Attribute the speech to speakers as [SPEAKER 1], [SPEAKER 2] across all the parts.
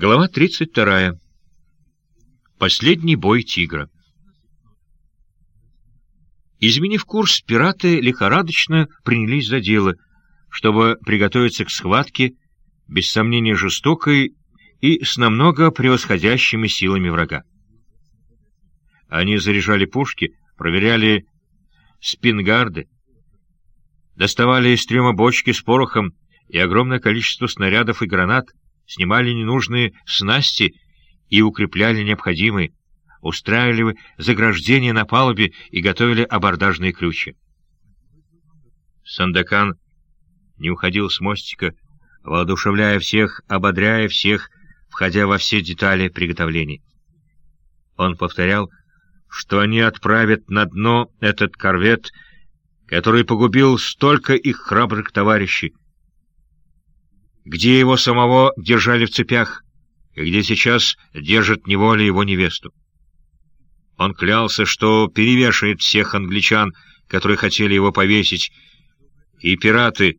[SPEAKER 1] Глава 32. Последний бой тигра. Изменив курс, пираты лихорадочно принялись за дело, чтобы приготовиться к схватке, без сомнения жестокой и с намного превосходящими силами врага. Они заряжали пушки, проверяли спингарды, доставали из трюма бочки с порохом и огромное количество снарядов и гранат, снимали ненужные снасти и укрепляли необходимые, устраивали заграждения на палубе и готовили абордажные ключи. Сандакан не уходил с мостика, воодушевляя всех, ободряя всех, входя во все детали приготовлений. Он повторял, что они отправят на дно этот корвет, который погубил столько их храбрых товарищей, где его самого держали в цепях, и где сейчас держат неволе его невесту. Он клялся, что перевешает всех англичан, которые хотели его повесить, и пираты,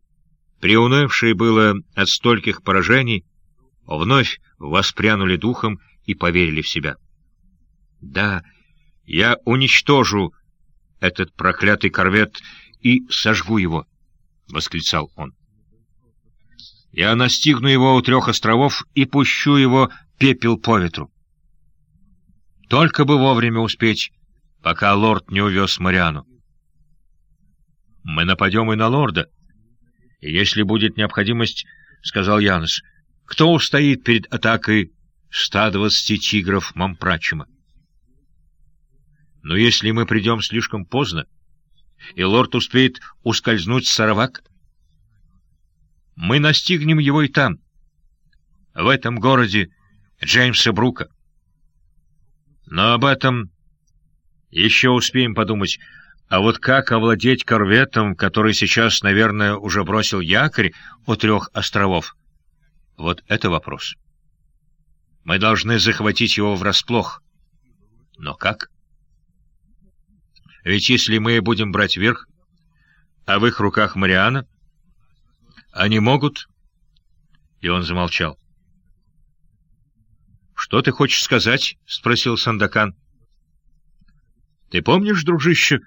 [SPEAKER 1] приунывшие было от стольких поражений, вновь воспрянули духом и поверили в себя. «Да, я уничтожу этот проклятый корвет и сожгу его», — восклицал он. Я настигну его у трех островов и пущу его пепел по ветру. Только бы вовремя успеть, пока лорд не увез Мариану. Мы нападем и на лорда. Если будет необходимость, — сказал Янос, — кто устоит перед атакой 120 тигров Мампрачима? Но если мы придем слишком поздно, и лорд успеет ускользнуть с Саравак, мы настигнем его и там, в этом городе Джеймса Брука. Но об этом еще успеем подумать. А вот как овладеть корветом, который сейчас, наверное, уже бросил якорь у трех островов? Вот это вопрос. Мы должны захватить его врасплох. Но как? Ведь если мы будем брать верх, а в их руках Мариана... Они могут...» И он замолчал. «Что ты хочешь сказать?» — спросил Сандакан. «Ты помнишь, дружище,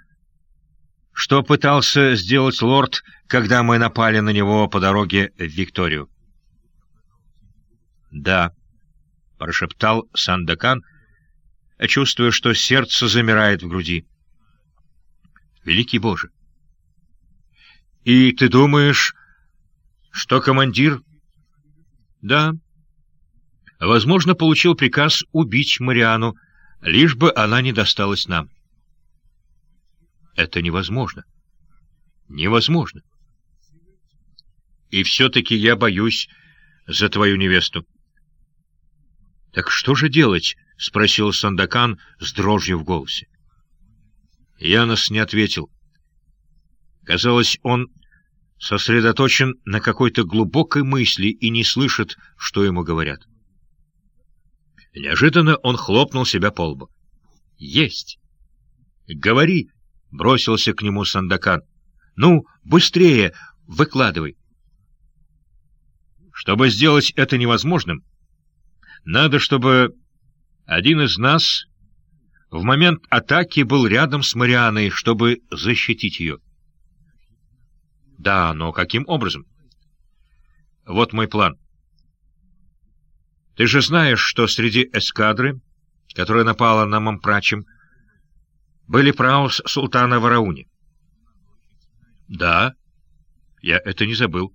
[SPEAKER 1] что пытался сделать лорд, когда мы напали на него по дороге в Викторию?» «Да», — прошептал Сандакан, чувствуя, что сердце замирает в груди. «Великий Боже!» «И ты думаешь, что командир... Да. Возможно, получил приказ убить Мариану, лишь бы она не досталась нам. Это невозможно. Невозможно. И все-таки я боюсь за твою невесту. — Так что же делать? — спросил Сандакан с дрожью в голосе. Янос не ответил. Казалось, он сосредоточен на какой-то глубокой мысли и не слышит, что ему говорят. Неожиданно он хлопнул себя по лбу. «Есть!» «Говори!» — бросился к нему Сандакан. «Ну, быстрее! Выкладывай!» Чтобы сделать это невозможным, надо, чтобы один из нас в момент атаки был рядом с Марианой, чтобы защитить ее. Да, но каким образом? Вот мой план. Ты же знаешь, что среди эскадры, которая напала на Мампрачем, были праус султана Варауни. Да, я это не забыл.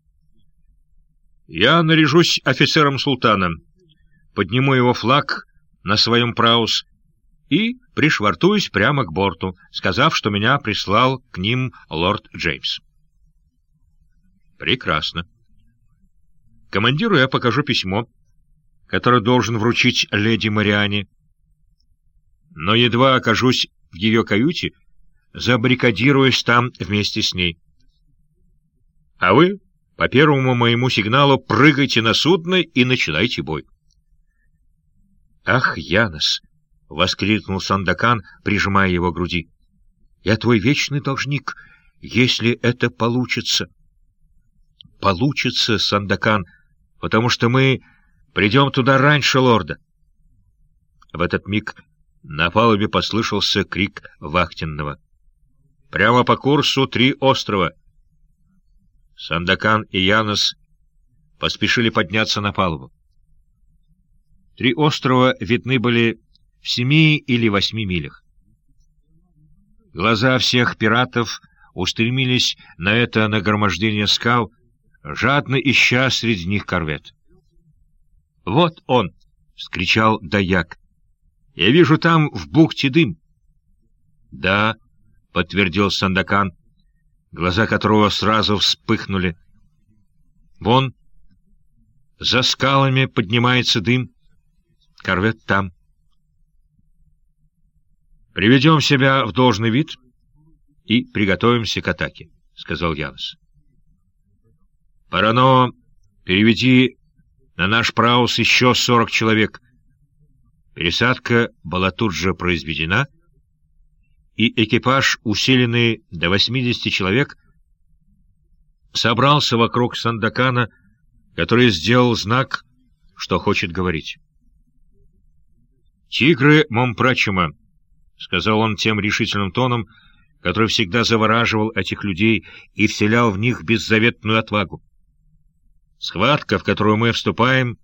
[SPEAKER 1] Я наряжусь офицером султана, подниму его флаг на своем праус и пришвартуюсь прямо к борту, сказав, что меня прислал к ним лорд Джеймс. Прекрасно. Командиру я покажу письмо, которое должен вручить леди Мариане. Но едва окажусь в ее каюте, забаррикадируюсь там вместе с ней. А вы, по первому моему сигналу, прыгайте на судно и начинайте бой. «Ах, Янос!» — воскликнул Сандакан, прижимая его к груди. «Я твой вечный должник, если это получится» получится, Сандакан, потому что мы Придем туда раньше лорда. В этот миг на палубе послышался крик вахтенного. «Прямо по курсу три острова!» Сандакан и Янос поспешили подняться на палубу. Три острова видны были в семи или восьми милях. Глаза всех пиратов устремились на это нагромождение скал, жадно ища среди них корвет. «Вот он!» — вскричал Даяк. «Я вижу там в бухте дым». «Да», — подтвердил Сандакан, глаза которого сразу вспыхнули. «Вон, за скалами поднимается дым. Корвет там». «Приведем себя в должный вид и приготовимся к атаке», — сказал Янос. «Парано, переведи на наш праус еще сорок человек. Пересадка была тут же произведена, и экипаж, усиленный до восьмидесяти человек, собрался вокруг Сандакана, который сделал знак, что хочет говорить. «Тигры Момпрачума», — сказал он тем решительным тоном, который всегда завораживал этих людей и вселял в них беззаветную отвагу. Схватка, в которую мы вступаем,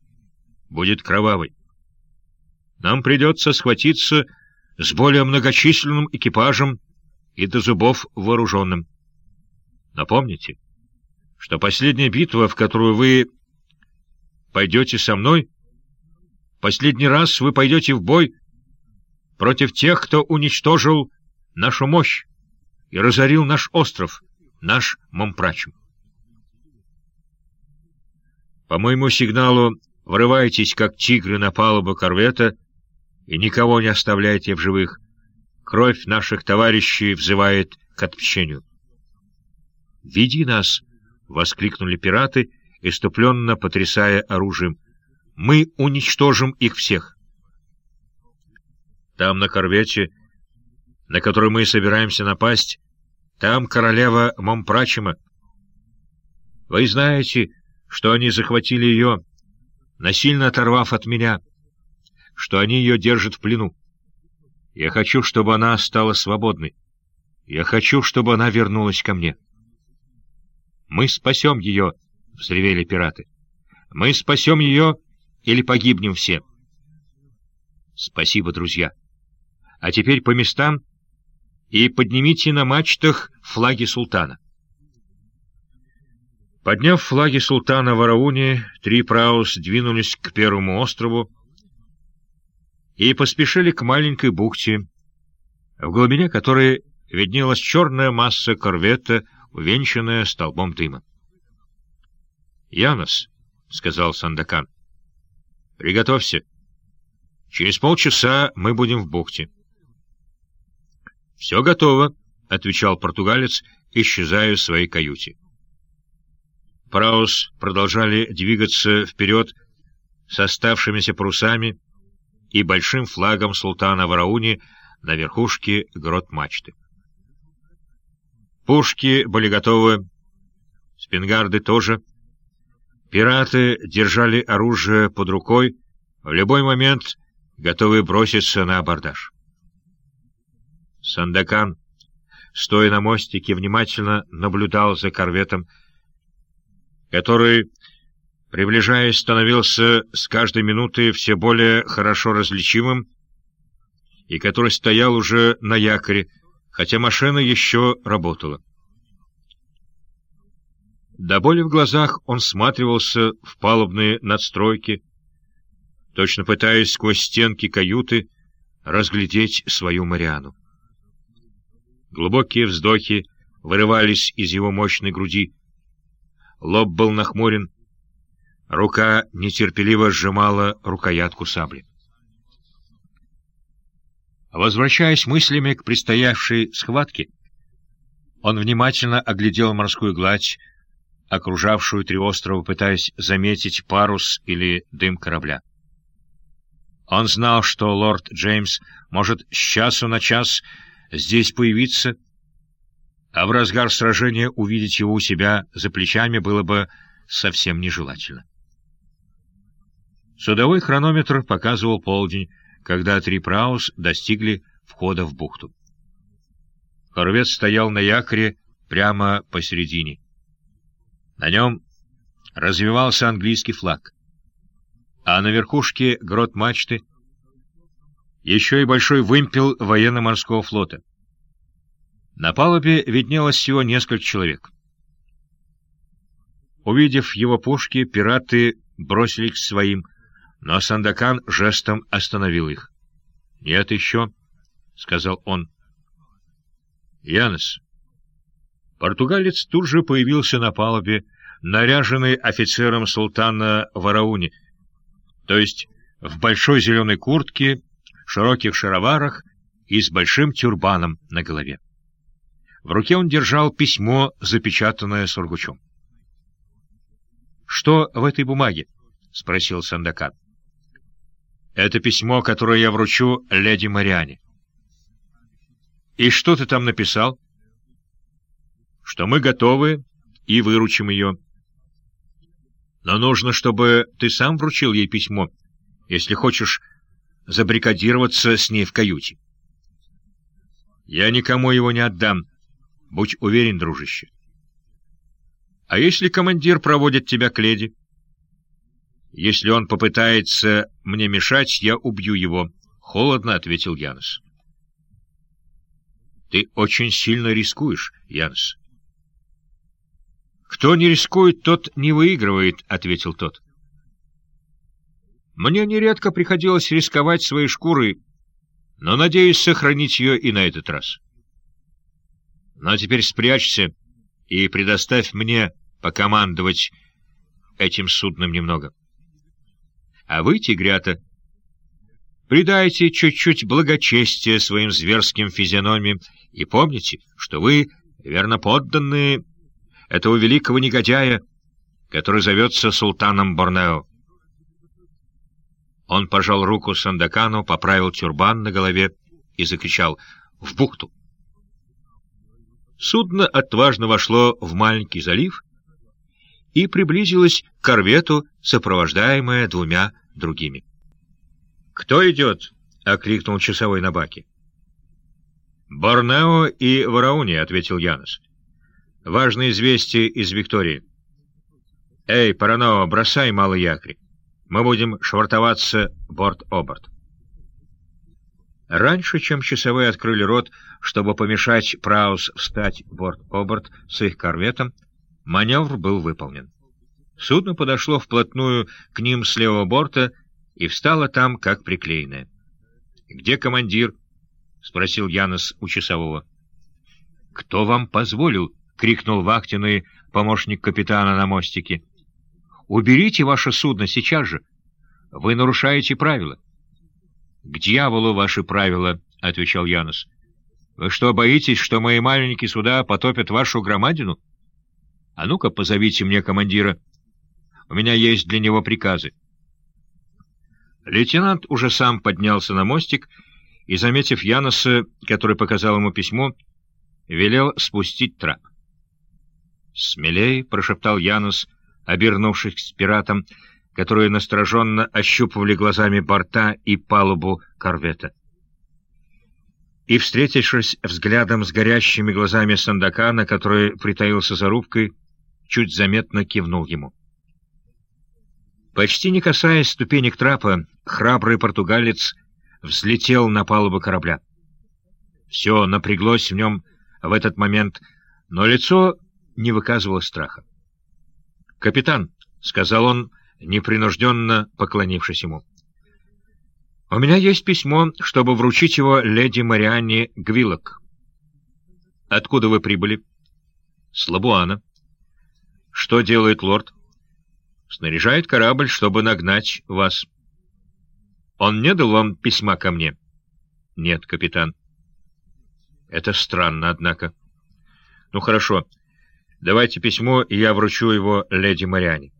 [SPEAKER 1] будет кровавой. Нам придется схватиться с более многочисленным экипажем и до зубов вооруженным. Напомните, что последняя битва, в которую вы пойдете со мной, последний раз вы пойдете в бой против тех, кто уничтожил нашу мощь и разорил наш остров, наш Момпрачем. По моему сигналу врывайтесь, как тигры, на палубу корвета и никого не оставляйте в живых. Кровь наших товарищей взывает к отпщению. «Веди нас!» — воскликнули пираты, иступленно потрясая оружием. «Мы уничтожим их всех!» Там, на корвете, на который мы собираемся напасть, там королева Момпрачема. Вы знаете что они захватили ее, насильно оторвав от меня, что они ее держат в плену. Я хочу, чтобы она стала свободной. Я хочу, чтобы она вернулась ко мне. «Мы спасем ее!» — взревели пираты. «Мы спасем ее или погибнем все!» «Спасибо, друзья! А теперь по местам и поднимите на мачтах флаги султана!» Подняв флаги султана в Арауне, три праус двинулись к первому острову и поспешили к маленькой бухте, в глубине которой виднелась черная масса корвета, увенчанная столбом дыма. «Янос», — сказал Сандакан, — «приготовься. Через полчаса мы будем в бухте». «Все готово», — отвечал португалец, исчезая в своей каюте. Праус продолжали двигаться вперед с оставшимися парусами и большим флагом султана Варауни на верхушке грот-мачты. Пушки были готовы, спингарды тоже. Пираты держали оружие под рукой, в любой момент готовы броситься на абордаж. Сандакан, стоя на мостике, внимательно наблюдал за корветом, который, приближаясь, становился с каждой минутой все более хорошо различимым, и который стоял уже на якоре, хотя машина еще работала. До боли в глазах он всматривался в палубные надстройки, точно пытаясь сквозь стенки каюты разглядеть свою Мариану. Глубокие вздохи вырывались из его мощной груди, лоб был нахмурен, рука нетерпеливо сжимала рукоятку сабли. Возвращаясь мыслями к предстоявшей схватке, он внимательно оглядел морскую гладь, окружавшую три острова, пытаясь заметить парус или дым корабля. Он знал, что лорд Джеймс может с часу на час здесь появиться — а в разгар сражения увидеть его у себя за плечами было бы совсем нежелательно. Судовой хронометр показывал полдень, когда три Праус достигли входа в бухту. Корвет стоял на якоре прямо посередине. На нем развивался английский флаг, а на верхушке грот мачты еще и большой вымпел военно-морского флота. На палубе виднелось всего несколько человек. Увидев его пушки, пираты бросились к своим, но Сандакан жестом остановил их. — Нет еще, — сказал он. — Янос. Португалец тут же появился на палубе, наряженный офицером султана Варауни, то есть в большой зеленой куртке, широких шароварах и с большим тюрбаном на голове. В руке он держал письмо, запечатанное сургучом. «Что в этой бумаге?» — спросил Сандакан. «Это письмо, которое я вручу леди Мариане». «И что ты там написал?» «Что мы готовы и выручим ее». «Но нужно, чтобы ты сам вручил ей письмо, если хочешь забрикадироваться с ней в каюте». «Я никому его не отдам, будь уверен, дружище». А если командир проводит тебя к леди? Если он попытается мне мешать, я убью его, — холодно ответил Янос. Ты очень сильно рискуешь, Янос. Кто не рискует, тот не выигрывает, — ответил тот. Мне нередко приходилось рисковать своей шкурой, но надеюсь сохранить ее и на этот раз. Но ну, а теперь спрячься и предоставь мне покомандовать этим судном немного. А вы, тигрята, придайте чуть-чуть благочестия своим зверским физиономиям и помните, что вы верно подданные этого великого негодяя, который зовется султаном Борнео. Он пожал руку Сандакану, поправил тюрбан на голове и закричал «В бухту!». Судно отважно вошло в маленький залив, и приблизилась к корвету, сопровождаемая двумя другими. «Кто идет?» — окликнул часовой на баке. «Борнео и Варауни», — ответил Янос. «Важное известие из Виктории». «Эй, Паранова, бросай малый якорь. Мы будем швартоваться борт-оборт». Раньше, чем часовые открыли рот, чтобы помешать Праус встать борт-оборт с их корветом, Маневр был выполнен. Судно подошло вплотную к ним с левого борта и встало там, как приклеенное. — Где командир? — спросил Янос у часового. — Кто вам позволил? — крикнул вахтенный помощник капитана на мостике. — Уберите ваше судно сейчас же. Вы нарушаете правила. — К дьяволу ваши правила, — отвечал Янос. — Вы что, боитесь, что мои маленькие суда потопят вашу громадину? — а ну-ка, позовите мне командира. У меня есть для него приказы. Лейтенант уже сам поднялся на мостик и, заметив Яноса, который показал ему письмо, велел спустить трап. «Смелей!» — прошептал Янос, обернувшись к пиратам, которые настороженно ощупывали глазами борта и палубу корвета. И, встретившись взглядом с горящими глазами Сандакана, который притаился за рубкой, чуть заметно кивнул ему. Почти не касаясь ступенек трапа, храбрый португалец взлетел на палубу корабля. Все напряглось в нем в этот момент, но лицо не выказывало страха. «Капитан», — сказал он, непринужденно поклонившись ему, — «у меня есть письмо, чтобы вручить его леди Марианне Гвилок». «Откуда вы прибыли?» «С Лабуана». Что делает лорд? Снаряжает корабль, чтобы нагнать вас. Он не дал вам письма ко мне? Нет, капитан. Это странно, однако. Ну, хорошо. Давайте письмо, и я вручу его леди Мариане.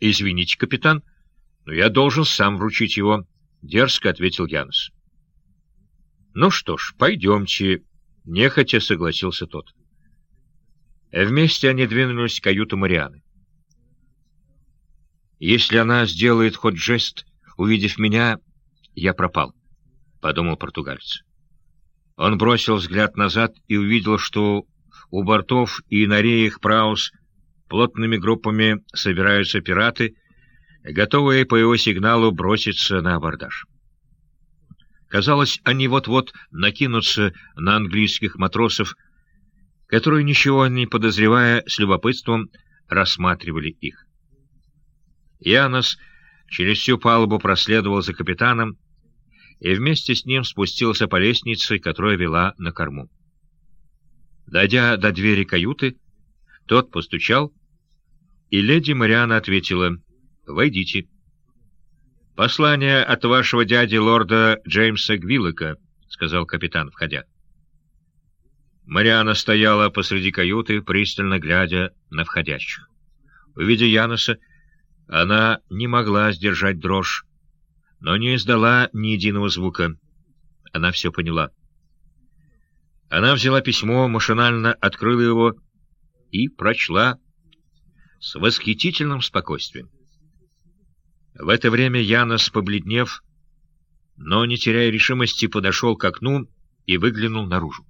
[SPEAKER 1] Извините, капитан, но я должен сам вручить его, — дерзко ответил Янос. Ну что ж, пойдемте, — нехотя согласился тот. Вместе они двинулись к каюту Марианы. Если она сделает хоть жест, увидев меня, я пропал, — подумал португальц. Он бросил взгляд назад и увидел, что у бортов и на реях Праус плотными группами собираются пираты, готовые по его сигналу броситься на абордаж. Казалось, они вот-вот накинутся на английских матросов, которые, ничего не подозревая, с любопытством рассматривали их. Янос через всю палубу проследовал за капитаном и вместе с ним спустился по лестнице, которая вела на корму. Дойдя до двери каюты, тот постучал, и леди Мариана ответила «Войдите». «Послание от вашего дяди лорда Джеймса Гвиллока», — сказал капитан, входя. Мариана стояла посреди каюты, пристально глядя на входящих. Увидя Яноса, она не могла сдержать дрожь, но не издала ни единого звука. Она все поняла. Она взяла письмо, машинально открыла его и прочла с восхитительным спокойствием. В это время Янос, побледнев, но не теряя решимости, подошел к окну и выглянул наружу.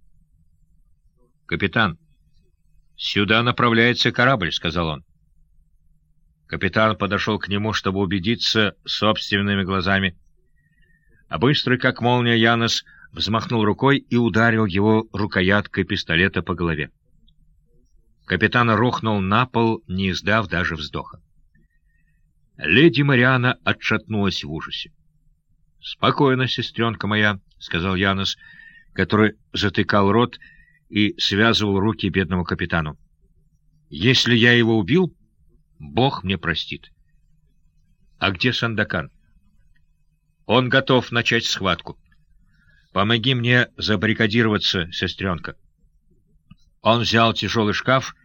[SPEAKER 1] «Капитан, сюда направляется корабль», — сказал он. Капитан подошел к нему, чтобы убедиться собственными глазами. А быстрый, как молния, Янос взмахнул рукой и ударил его рукояткой пистолета по голове. Капитан рухнул на пол, не издав даже вздоха. Леди Мариана отшатнулась в ужасе. — Спокойно, сестренка моя, — сказал Янос, который затыкал рот и связывал руки бедному капитану. — Если я его убил, Бог мне простит. А где Сандакан? Он готов начать схватку. Помоги мне забаррикадироваться, сестренка. Он взял тяжелый шкаф и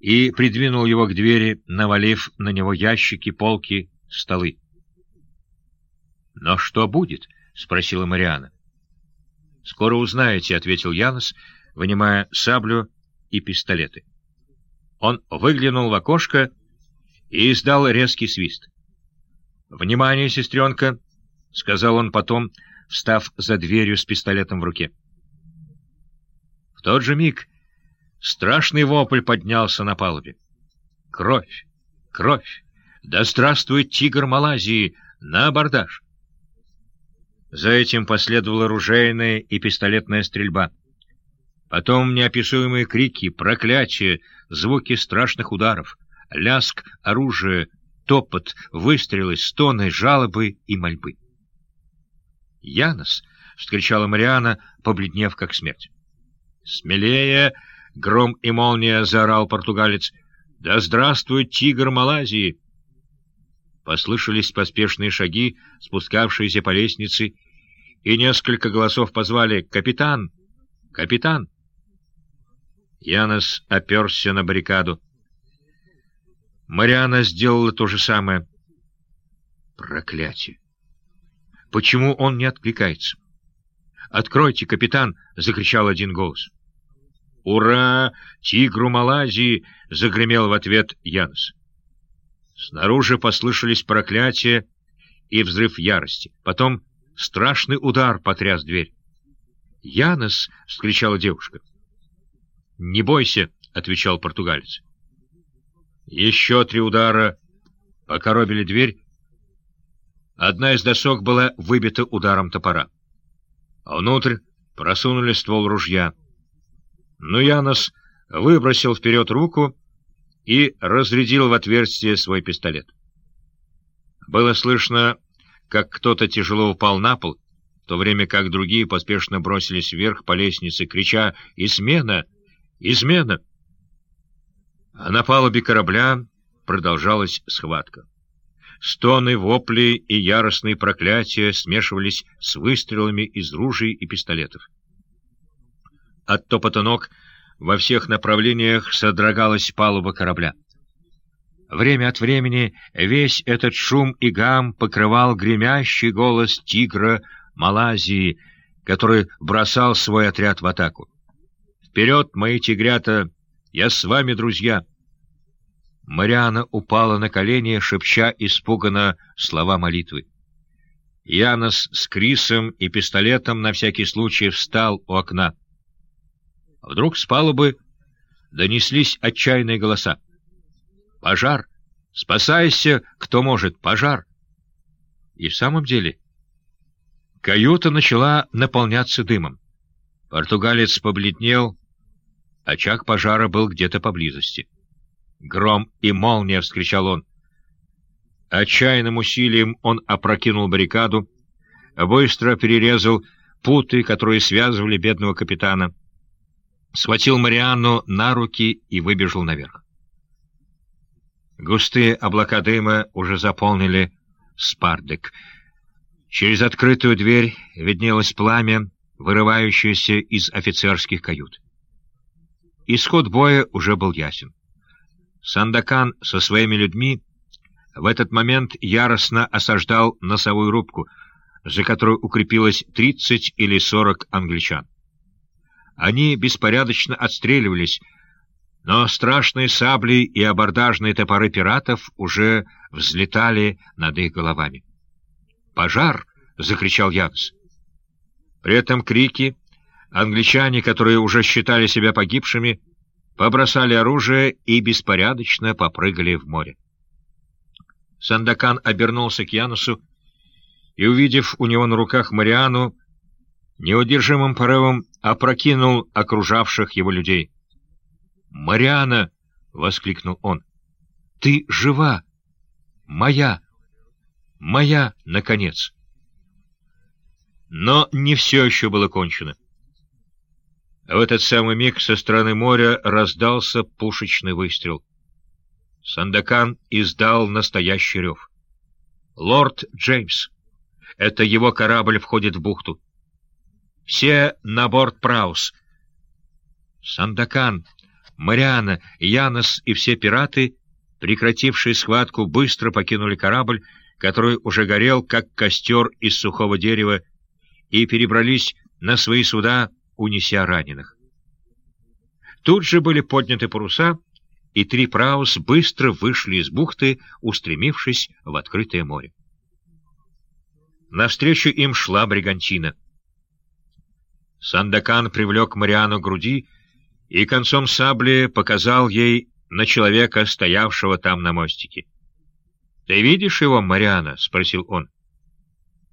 [SPEAKER 1] придвинул его к двери, навалив на него ящики, полки, столы. «Но что будет?» — спросила Мариана. «Скоро узнаете», — ответил Янос, вынимая саблю и пистолеты. Он выглянул в окошко и издал резкий свист. «Внимание, сестренка!» — сказал он потом, встав за дверью с пистолетом в руке. В тот же миг страшный вопль поднялся на палубе. «Кровь! Кровь! Да здравствует тигр Малайзии! На абордаж!» За этим последовала ружейная и пистолетная стрельба. Потом неописуемые крики, проклятия, звуки страшных ударов — ляск оружия, топот, выстрелы, стоны, жалобы и мольбы. «Янос!» — вскричала Мариана, побледнев как смерть. «Смелее!» — гром и молния заорал португалец. «Да здравствует тигр Малайзии!» Послышались поспешные шаги, спускавшиеся по лестнице, и несколько голосов позвали «Капитан! Капитан!» Янос оперся на баррикаду. Мариана сделала то же самое. Проклятие! Почему он не откликается? «Откройте, капитан!» — закричал один голос. «Ура! Тигру Малайзии!» — загремел в ответ Янс. Снаружи послышались проклятия и взрыв ярости. Потом страшный удар потряс дверь. «Янос!» — вскричала девушка. «Не бойся!» — отвечал португалец. Еще три удара покоробили дверь. Одна из досок была выбита ударом топора. А внутрь просунули ствол ружья. Но Янос выбросил вперед руку и разрядил в отверстие свой пистолет. Было слышно, как кто-то тяжело упал на пол, в то время как другие поспешно бросились вверх по лестнице, крича «Измена! Измена!» А на палубе корабля продолжалась схватка. Стоны, вопли и яростные проклятия смешивались с выстрелами из ружей и пистолетов. От топота ног во всех направлениях содрогалась палуба корабля. Время от времени весь этот шум и гам покрывал гремящий голос тигра Малайзии, который бросал свой отряд в атаку. «Вперед, мои тигрята! Я с вами, друзья!» Мариана упала на колени, шепча испуганно слова молитвы. Янос с Крисом и пистолетом на всякий случай встал у окна. Вдруг с палубы донеслись отчаянные голоса. «Пожар! Спасайся, кто может! Пожар!» И в самом деле каюта начала наполняться дымом. Португалец побледнел, очаг пожара был где-то поблизости. «Гром и молния!» — вскричал он. Отчаянным усилием он опрокинул баррикаду, быстро перерезал путы, которые связывали бедного капитана, схватил Марианну на руки и выбежал наверх. Густые облака дыма уже заполнили спардек. Через открытую дверь виднелось пламя, вырывающееся из офицерских кают. Исход боя уже был ясен. Сандакан со своими людьми в этот момент яростно осаждал носовую рубку, за которой укрепилось 30 или 40 англичан. Они беспорядочно отстреливались, но страшные сабли и абордажные топоры пиратов уже взлетали над их головами. «Пожар!» — закричал Янс. При этом крики англичане, которые уже считали себя погибшими, побросали оружие и беспорядочно попрыгали в море. Сандакан обернулся к Янусу и, увидев у него на руках Мариану, неудержимым порывом опрокинул окружавших его людей. «Мариана!» — воскликнул он. «Ты жива! Моя! Моя, наконец!» Но не все еще было кончено. В этот самый миг со стороны моря раздался пушечный выстрел. Сандакан издал настоящий рев. «Лорд Джеймс! Это его корабль входит в бухту. Все на борт Праус!» Сандакан, Мариана, Янос и все пираты, прекратившие схватку, быстро покинули корабль, который уже горел, как костер из сухого дерева, и перебрались на свои суда, унеся раненых. Тут же были подняты паруса, и три праус быстро вышли из бухты, устремившись в открытое море. Навстречу им шла бригантина. Сандакан привлек Мариану к груди и концом сабли показал ей на человека, стоявшего там на мостике. — Ты видишь его, Мариана? — спросил он.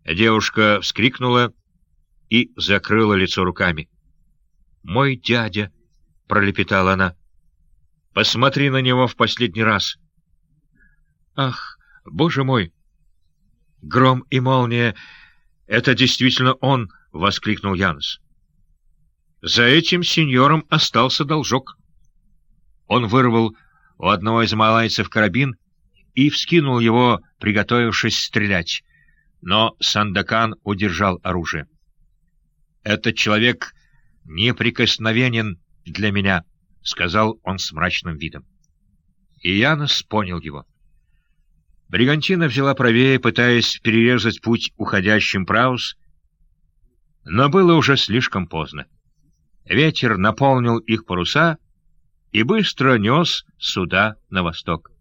[SPEAKER 1] Девушка вскрикнула и закрыла лицо руками. «Мой дядя!» — пролепетала она. «Посмотри на него в последний раз!» «Ах, боже мой!» «Гром и молния! Это действительно он!» — воскликнул Янс. «За этим сеньором остался должок». Он вырвал у одного из малайцев карабин и вскинул его, приготовившись стрелять, но Сандакан удержал оружие. «Этот человек неприкосновенен для меня», — сказал он с мрачным видом. И Янос понял его. Бригантина взяла правее, пытаясь перерезать путь уходящим Праус, но было уже слишком поздно. Ветер наполнил их паруса и быстро нес суда на восток.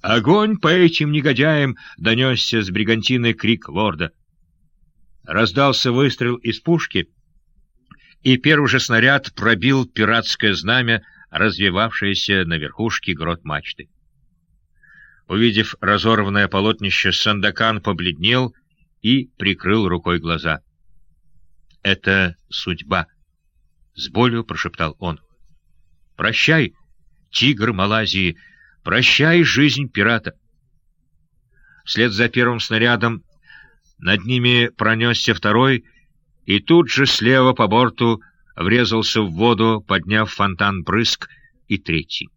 [SPEAKER 1] «Огонь по этим негодяям!» — донесся с бригантины крик лорда. Раздался выстрел из пушки, и первый же снаряд пробил пиратское знамя, развивавшееся на верхушке грот мачты. Увидев разорванное полотнище, Сандакан побледнел и прикрыл рукой глаза. «Это судьба», — с болью прошептал он. «Прощай, тигр Малайзии, прощай, жизнь пирата». Вслед за первым снарядом над ними пронесся второй, и тут же слева по борту врезался в воду, подняв фонтан брызг, и третий.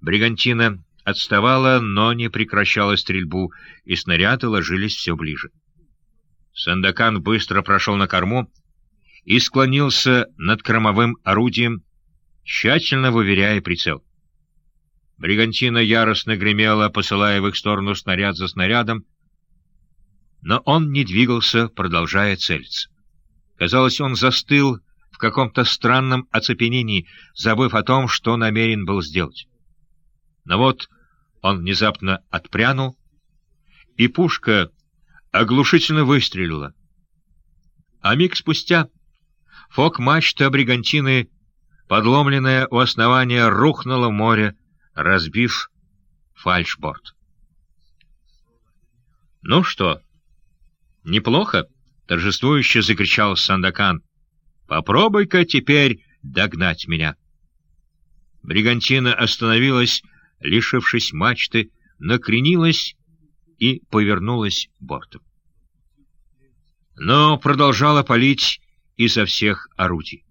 [SPEAKER 1] Бригантина отставала, но не прекращала стрельбу, и снаряды ложились все ближе. Сандакан быстро прошел на корму и склонился над кормовым орудием, тщательно выверяя прицел. Бригантина яростно гремела, посылая в их сторону снаряд за снарядом, но он не двигался, продолжая целиться. Казалось, он застыл в каком-то странном оцепенении, забыв о том, что намерен был сделать. Но вот он внезапно отпрянул, и пушка оглушительно выстрелила. А миг спустя фок-мачта бригантины, подломленная у основания, рухнула в море, разбив фальшборд. «Ну что, неплохо?» — торжествующе закричал Сандакан. «Попробуй-ка теперь догнать меня». Бригантина остановилась, лишившись мачты, накренилась и повернулась бортом. Но продолжала палить изо всех орудий.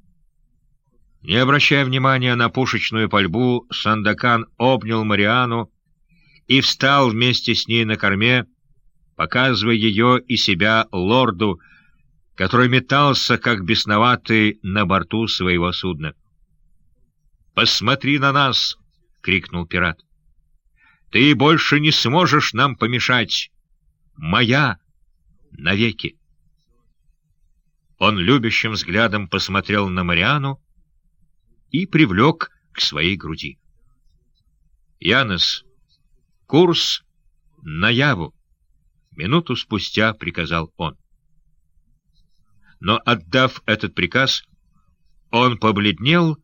[SPEAKER 1] Не обращая внимания на пушечную пальбу, Сандакан обнял Мариану и встал вместе с ней на корме, показывая ее и себя лорду, который метался, как бесноватый, на борту своего судна. «Посмотри на нас!» — крикнул пират. «Ты больше не сможешь нам помешать! Моя навеки!» Он любящим взглядом посмотрел на Мариану и привлек к своей груди. «Янос, курс на Яву!» Минуту спустя приказал он. Но, отдав этот приказ, он побледнел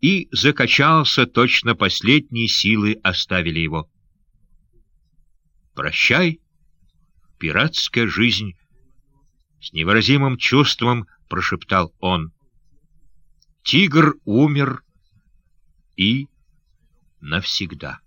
[SPEAKER 1] и закачался, точно последние силы оставили его. «Прощай, пиратская жизнь!» С невыразимым чувством прошептал он. «Тигр умер и навсегда».